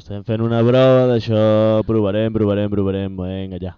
estem fent una prova d'això, provarem, provarem, provarem, vinga, ja.